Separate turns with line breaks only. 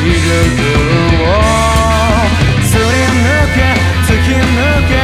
すり抜け突き抜け